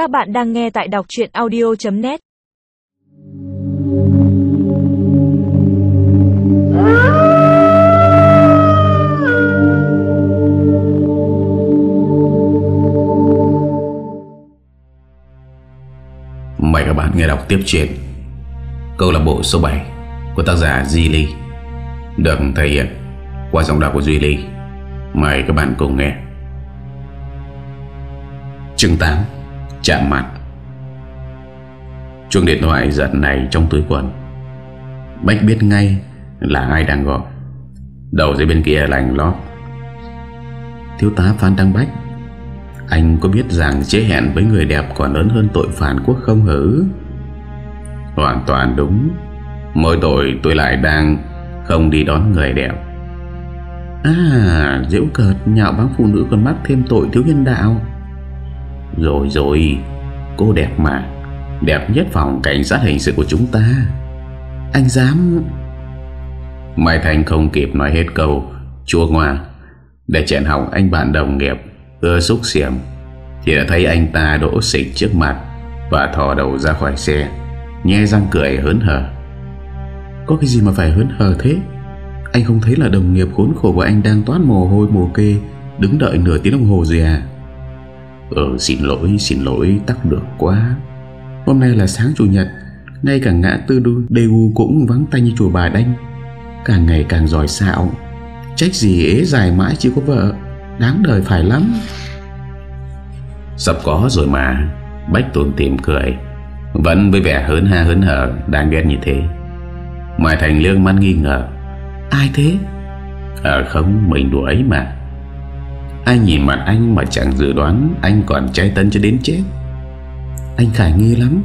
Các bạn đang nghe tại đọc chuyện audio.net Mời các bạn nghe đọc tiếp chuyện. Câu lạc bộ số 7 Của tác giả Di Ly Được thể hiện qua giọng đọc của Duy Ly. Mời các bạn cùng nghe. Chương 8 Chạm mặt. Chuông điện thoại giật này trong túi quần. Bách biết ngay là ai đang gọi. Đầu dưới bên kia lành lót. Thiếu tá Phan Đăng Bách, Anh có biết rằng chế hẹn với người đẹp còn lớn hơn tội phản quốc không hử? Hoàn toàn đúng. Mỗi tội tôi lại đang không đi đón người đẹp. À diễu cợt, nhạo báng phụ nữ còn mắc thêm tội thiếu nhân đạo. Rồi rồi, Cô đẹp mà. Đẹp nhất phòng cảnh sát hình sự của chúng ta. Anh dám. Mai Thành không kịp nói hết câu, Chua ngoa. Để chèn hỏng anh bạn đồng nghiệp, Ưa xúc xiểm, Thì đã thấy anh ta đổ xịch trước mặt Và thò đầu ra khỏi xe nghe răng cười hớn hở. Có cái gì mà phải hớn hở thế? Anh không thấy là đồng nghiệp khốn khổ của anh Đang toát mồ hôi mồ kê, Đứng đợi nửa tiếng đồng hồ rồi à? Ừ xin lỗi xin lỗi tắc được quá. Hôm nay là sáng chủ nhật Ngay cả ngã tư đu Daegu cũng vắng tay như chùa bà đanh. Càng ngày càng giỏi xạo. Trách gì ế dài mãi chưa có vợ? Đáng đời phải lắm. Sắp có rồi mà. Bách tùm tìm cười. Vẫn với vẻ hớn ha hớn hở Đang ghét như thế. Mai Thành lương mắt nghi ngờ. Ai thế? Ờ không mình ấy mà Ai nhìn mặt anh mà chẳng dự đoán Anh còn trai tân cho đến chết. Anh khải nghi lắm.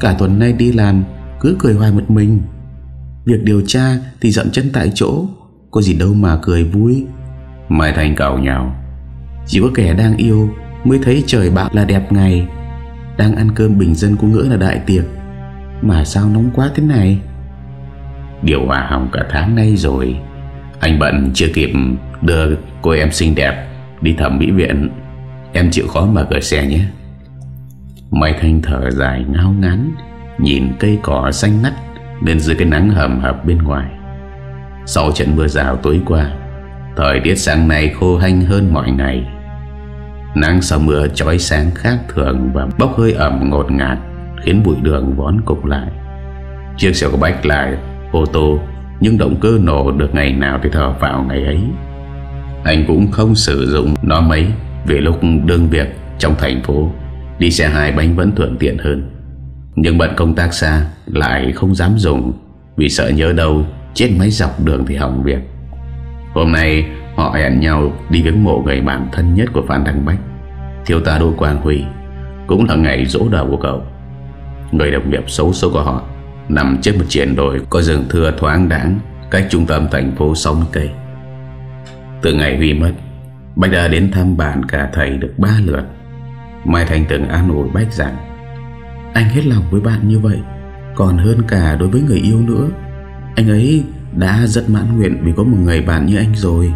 Cả tuần nay đi làm, Cứ cười hoài một mình. Việc điều tra thì dậm chân tại chỗ. Có gì đâu mà cười vui. Mai Thành cầu nhau Chỉ có kẻ đang yêu Mới thấy trời bạo là đẹp ngày. Đang ăn cơm bình dân cũng ngỡ là đại tiệc. Mà sao nóng quá thế này? Điều hòa hỏng cả tháng nay rồi. Anh bận chưa kịp đưa cô em xinh đẹp Đi thẩm mỹ viện. Em chịu khó mà gửi xe nhé. Mai Thanh thở dài ngao ngán, Nhìn cây cỏ xanh ngắt bên dưới cái nắng hầm hập bên ngoài. Sau trận mưa rào tối qua, Thời tiết sáng nay khô hanh hơn mọi ngày. Nắng sau mưa trói sáng khác thường Và bốc hơi ẩm ngột ngạt, Khiến bụi đường vón cục lại. Chiếc xe của Bách lại ô tô, Nhưng động cơ nổ được ngày nào thì thở vào ngày ấy. Anh cũng không sử dụng nó mấy, Vì lúc đương việc trong thành phố, Đi xe hai bánh vẫn thuận tiện hơn. Nhưng bận công tác xa, Lại không dám dùng, Vì sợ nhớ đâu, Chết máy dọc đường thì hỏng việc. Hôm nay, họ hẹn nhau Đi viếng mộ người bạn thân nhất của Phan Đăng Bách. Thiếu tá Đô Quang Huy Cũng là ngày rỗ đầu của cậu. Người đồng nghiệp xấu số của họ Nằm trên một triển đồi Có rừng thưa thoáng đáng Cách trung tâm thành phố 60 cây. Từ ngày Huy mất, Bách đã đến thăm bạn cả thầy được ba lượt. Mai Thành từng an ủi Bách rằng, Anh hết lòng với bạn như vậy, Còn hơn cả đối với người yêu nữa. Anh ấy đã rất mãn nguyện Vì có một người bạn như anh rồi.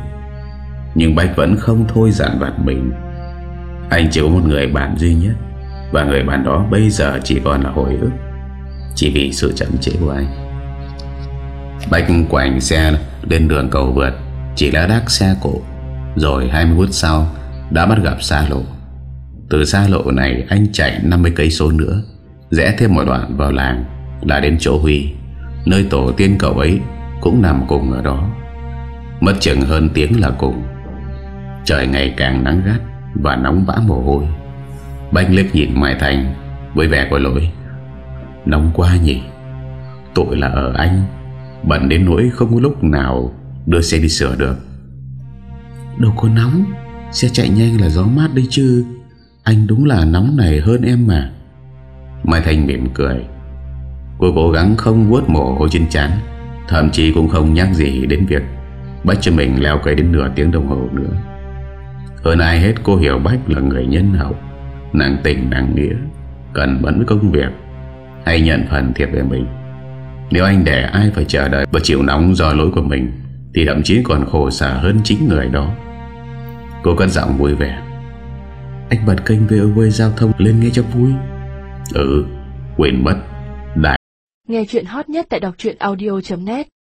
Nhưng Bách vẫn không thôi giản vặt mình. Anh chỉ có một người bạn duy nhất, Và người bạn đó bây giờ chỉ còn là hồi ức, Chỉ vì sự chậm trễ của anh. Bách quảnh xe lên đường cầu vượt. Chỉ là đác xe cổ Rồi 20 phút sau Đã bắt gặp xa lộ. Từ xa lộ này anh chạy 50 cây số nữa, Rẽ thêm một đoạn vào làng, Đã đến chỗ Huy. Nơi tổ tiên cậu ấy Cũng nằm cùng ở đó. Mất chừng hơn tiếng là cùng. Trời ngày càng nắng gắt Và nóng vã mồ hôi. Banh liếc nhìn Mai Thành Với vẻ của lỗi. Nóng quá nhỉ. Tội là ở anh, Bận đến nỗi không có lúc nào Đưa xe đi sửa được. Đâu có nóng Xe chạy nhanh là gió mát đấy chứ. Anh đúng là nóng này hơn em mà. Mai Thanh mỉm cười. Cô cố gắng không vuốt mồ hôi trên chán Thậm chí cũng không nhắc gì đến việc Bách cho mình leo cây đến nửa tiếng đồng hồ nữa. Hơn ai hết cô hiểu Bách là người nhân hậu Nàng tình nàng nghĩa Cần bấn với công việc Hay nhận phần thiệt về mình. Nếu anh để ai phải chờ đợi Và chịu nóng do lỗi của mình thì thậm chí còn khổ sở hơn chính người đó. Cô cất giọng vui vẻ. Anh bật kênh VOV Giao thông lên nghe cho vui. Ừ quên mất. Đại Nghe chuyện hot nhất tại đọc audio.net